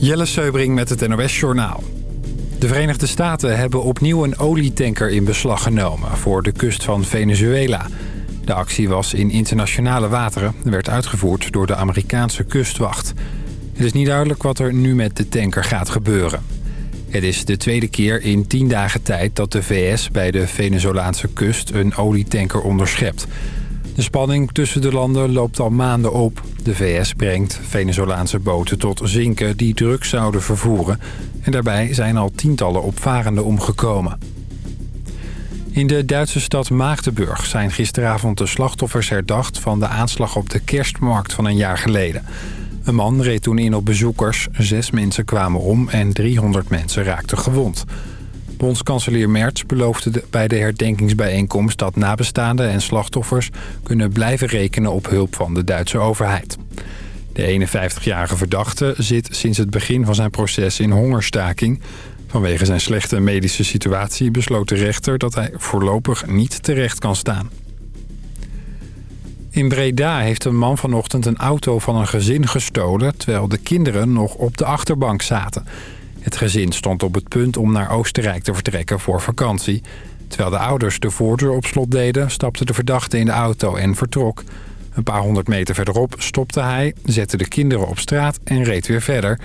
Jelle Seubring met het NOS Journaal. De Verenigde Staten hebben opnieuw een olietanker in beslag genomen... voor de kust van Venezuela. De actie was in internationale wateren... en werd uitgevoerd door de Amerikaanse kustwacht. Het is niet duidelijk wat er nu met de tanker gaat gebeuren. Het is de tweede keer in tien dagen tijd dat de VS bij de Venezolaanse kust... een olietanker onderschept... De spanning tussen de landen loopt al maanden op. De VS brengt Venezolaanse boten tot zinken die drugs zouden vervoeren. En daarbij zijn al tientallen opvarenden omgekomen. In de Duitse stad Maagdenburg zijn gisteravond de slachtoffers herdacht... van de aanslag op de kerstmarkt van een jaar geleden. Een man reed toen in op bezoekers. Zes mensen kwamen om en 300 mensen raakten gewond. Bondskanselier Merz beloofde bij de herdenkingsbijeenkomst... dat nabestaanden en slachtoffers kunnen blijven rekenen op hulp van de Duitse overheid. De 51-jarige verdachte zit sinds het begin van zijn proces in hongerstaking. Vanwege zijn slechte medische situatie besloot de rechter dat hij voorlopig niet terecht kan staan. In Breda heeft een man vanochtend een auto van een gezin gestolen... terwijl de kinderen nog op de achterbank zaten... Het gezin stond op het punt om naar Oostenrijk te vertrekken voor vakantie. Terwijl de ouders de voordeur op slot deden, stapte de verdachte in de auto en vertrok. Een paar honderd meter verderop stopte hij, zette de kinderen op straat en reed weer verder.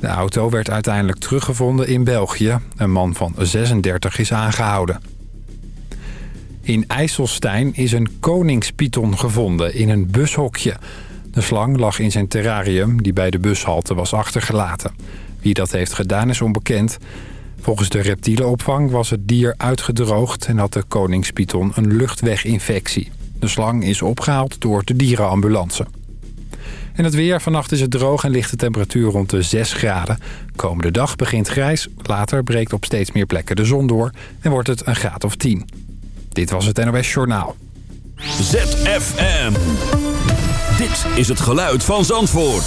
De auto werd uiteindelijk teruggevonden in België. Een man van 36 is aangehouden. In IJsselstein is een koningspython gevonden in een bushokje. De slang lag in zijn terrarium die bij de bushalte was achtergelaten. Wie dat heeft gedaan is onbekend. Volgens de reptielenopvang was het dier uitgedroogd... en had de koningspython een luchtweginfectie. De slang is opgehaald door de dierenambulance. En het weer. Vannacht is het droog en ligt de temperatuur rond de 6 graden. Komende dag begint grijs. Later breekt op steeds meer plekken de zon door... en wordt het een graad of 10. Dit was het NOS Journaal. ZFM. Dit is het geluid van Zandvoort.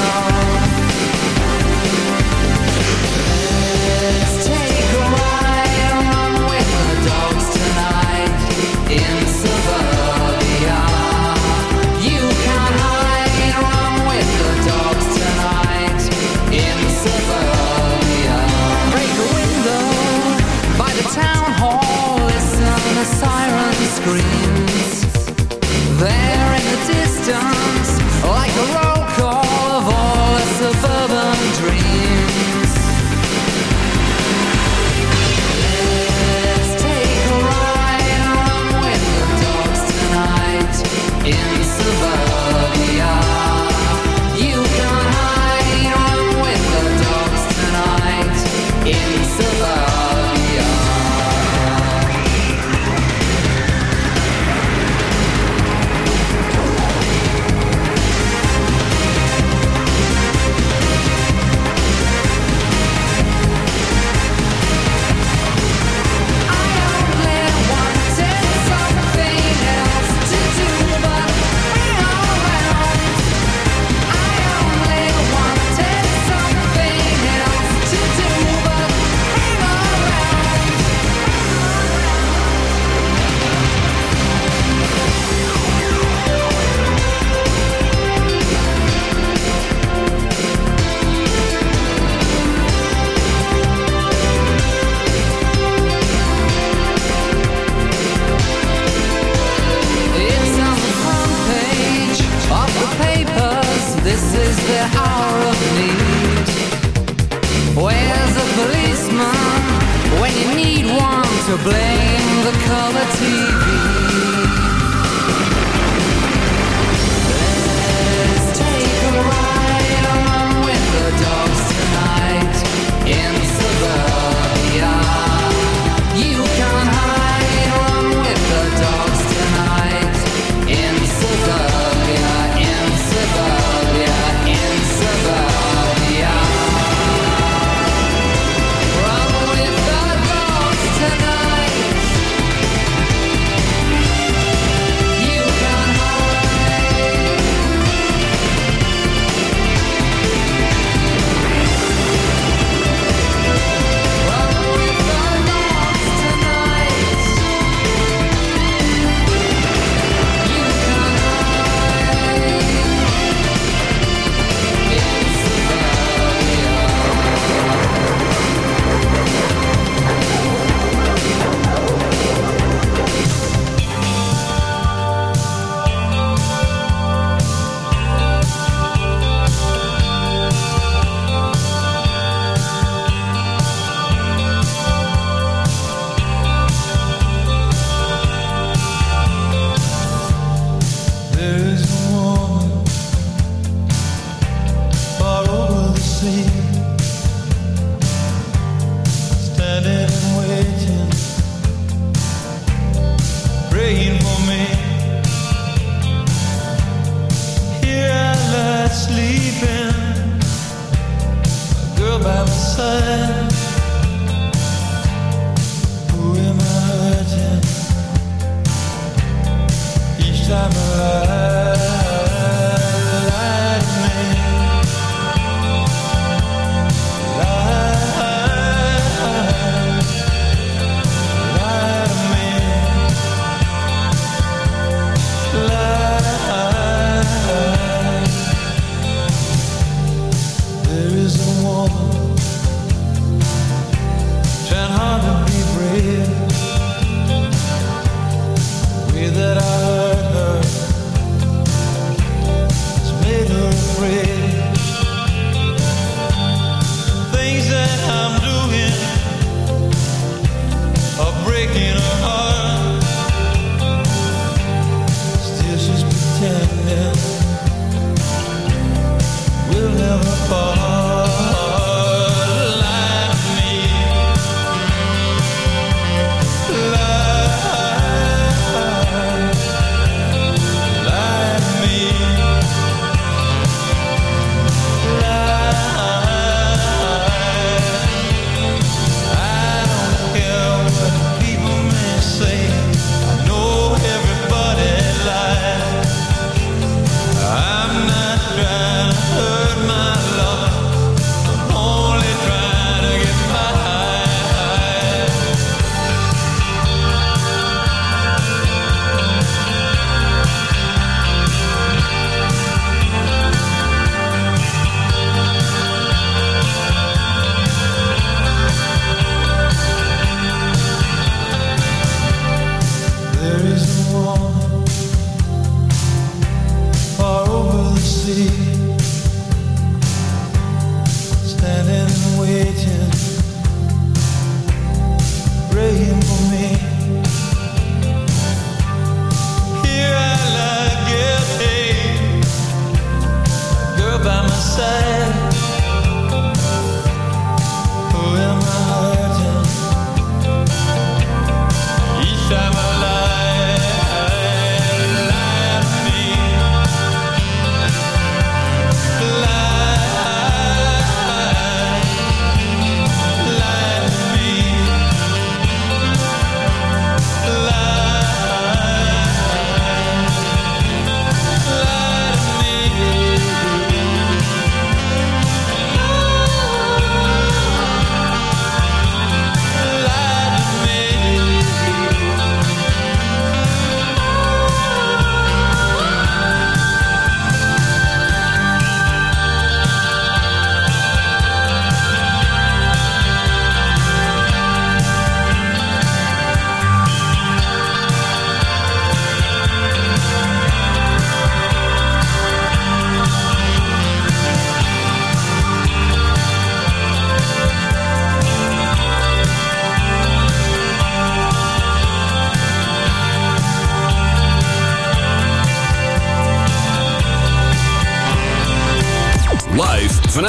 attention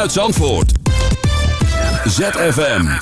vanuit Zandvoort. ZFM.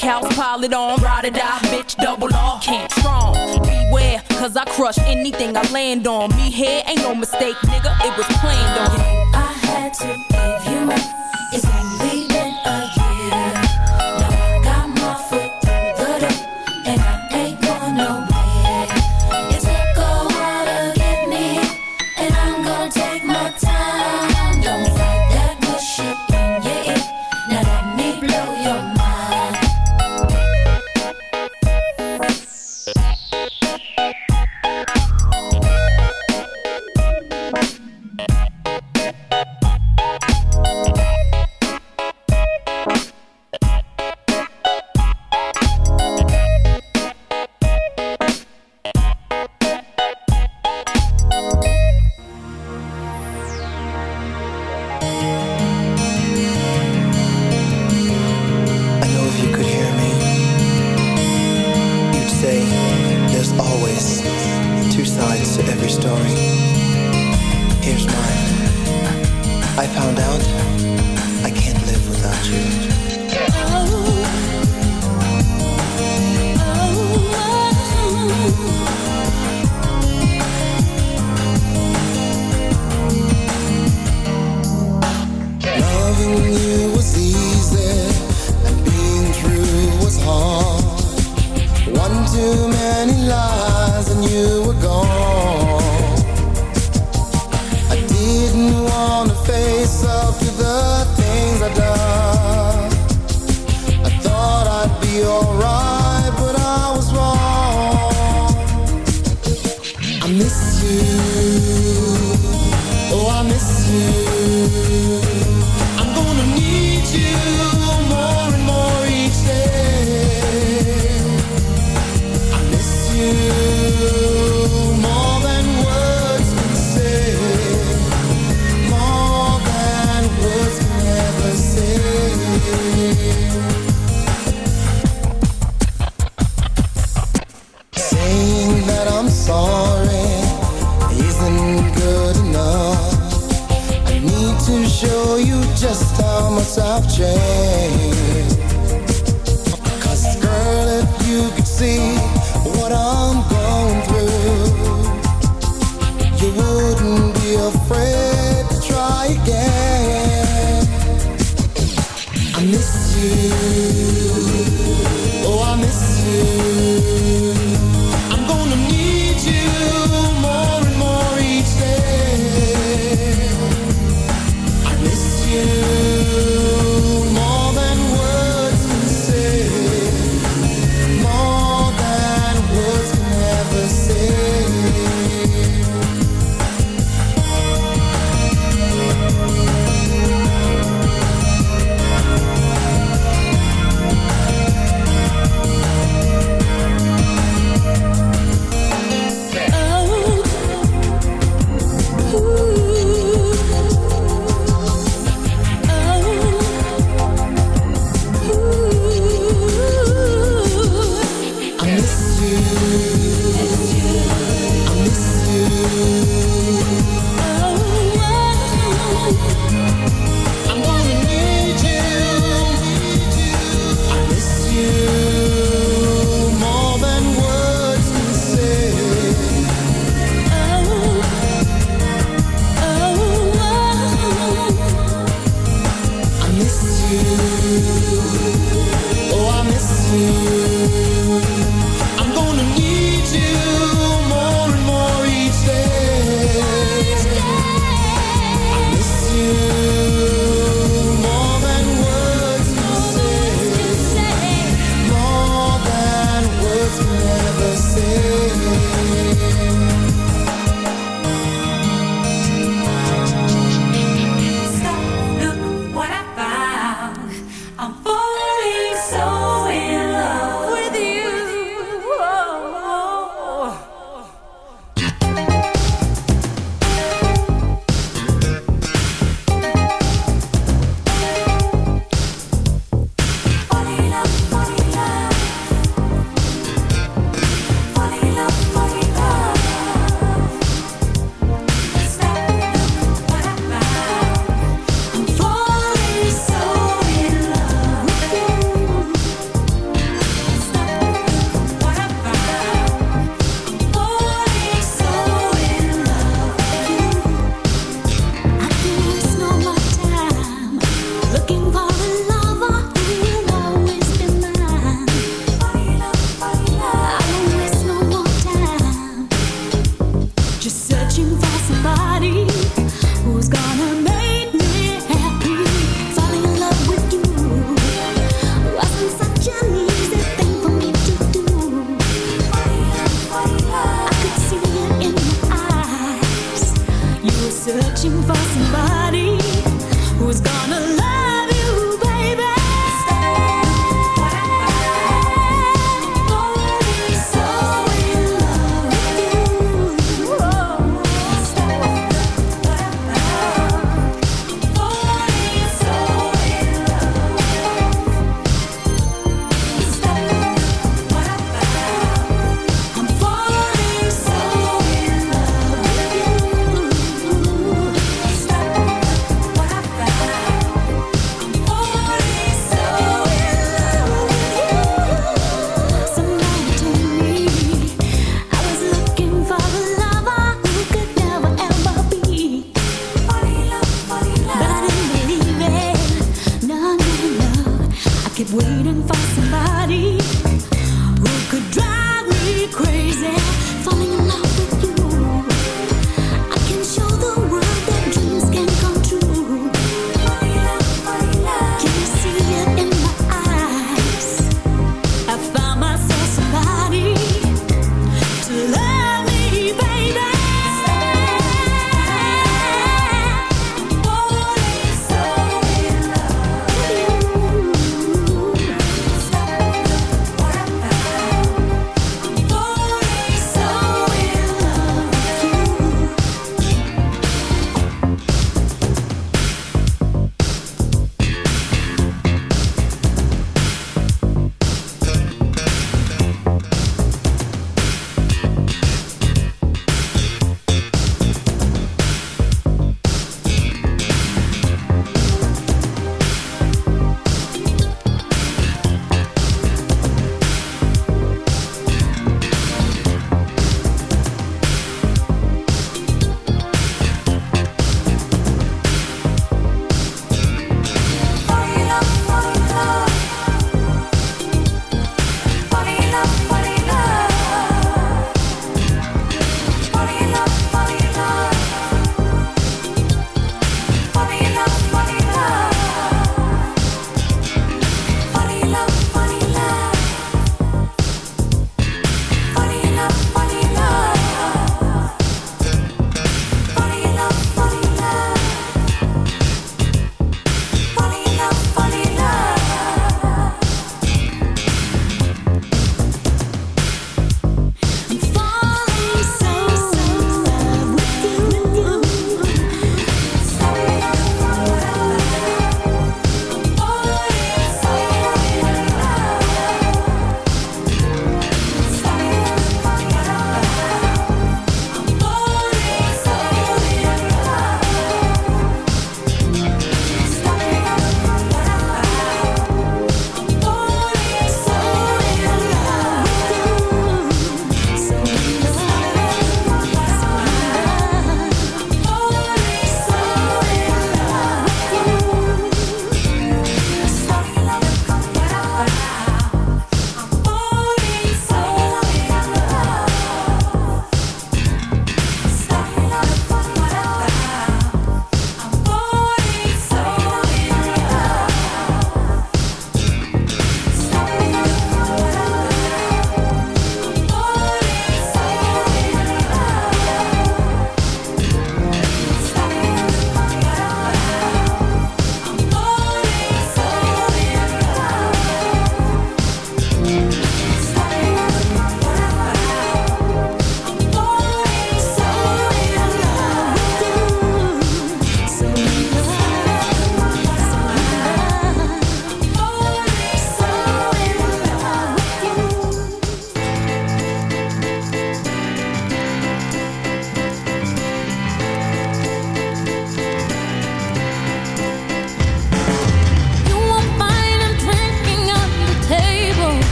House, pile it on. Ride or die, bitch, double off. Can't strong. Beware, cause I crush anything I land on. Me here ain't no mistake, nigga, it was planned on. I had to give you my. It's every story.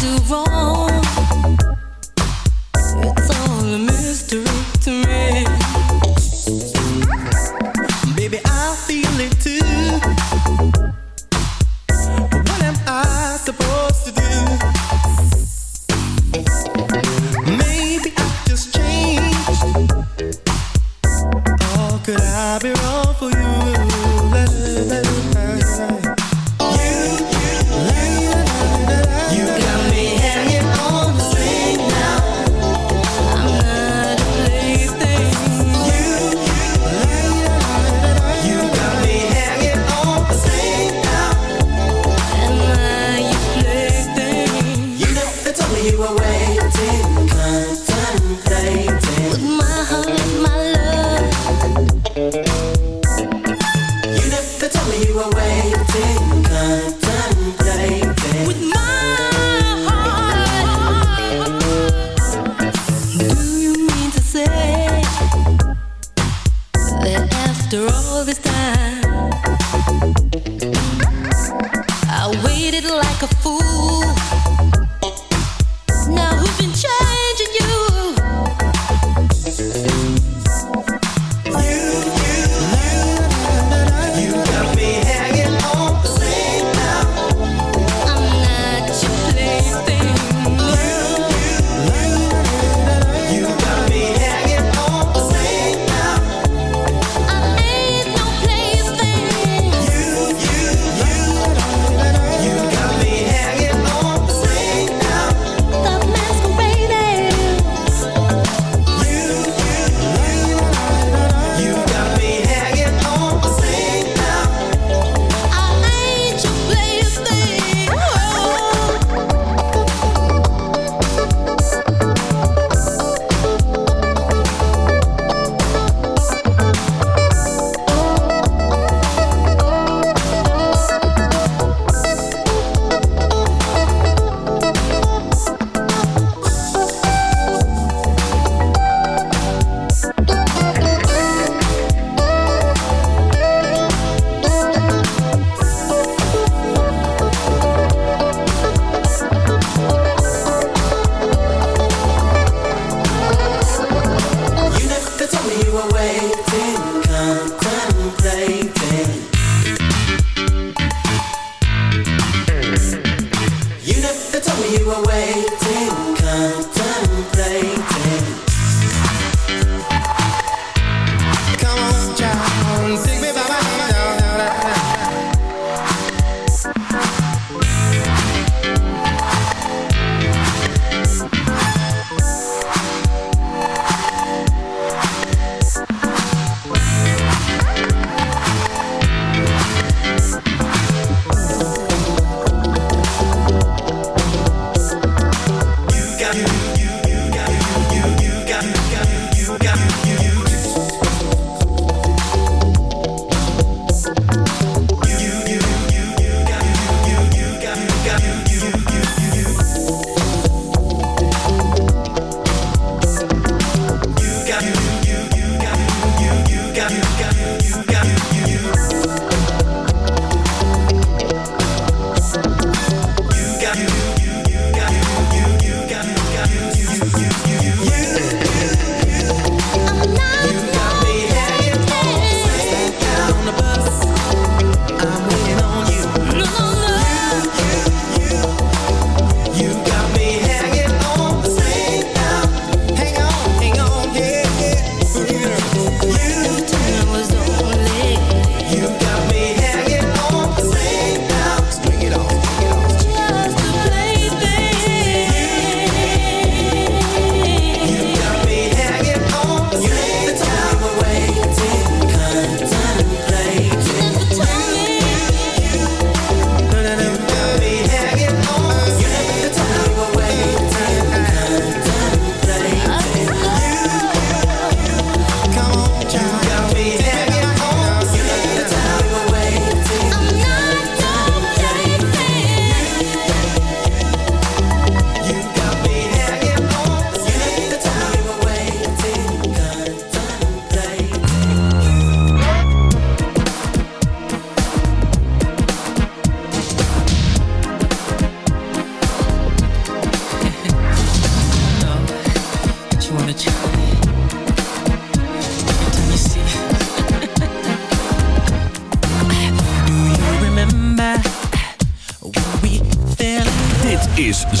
Do wrong?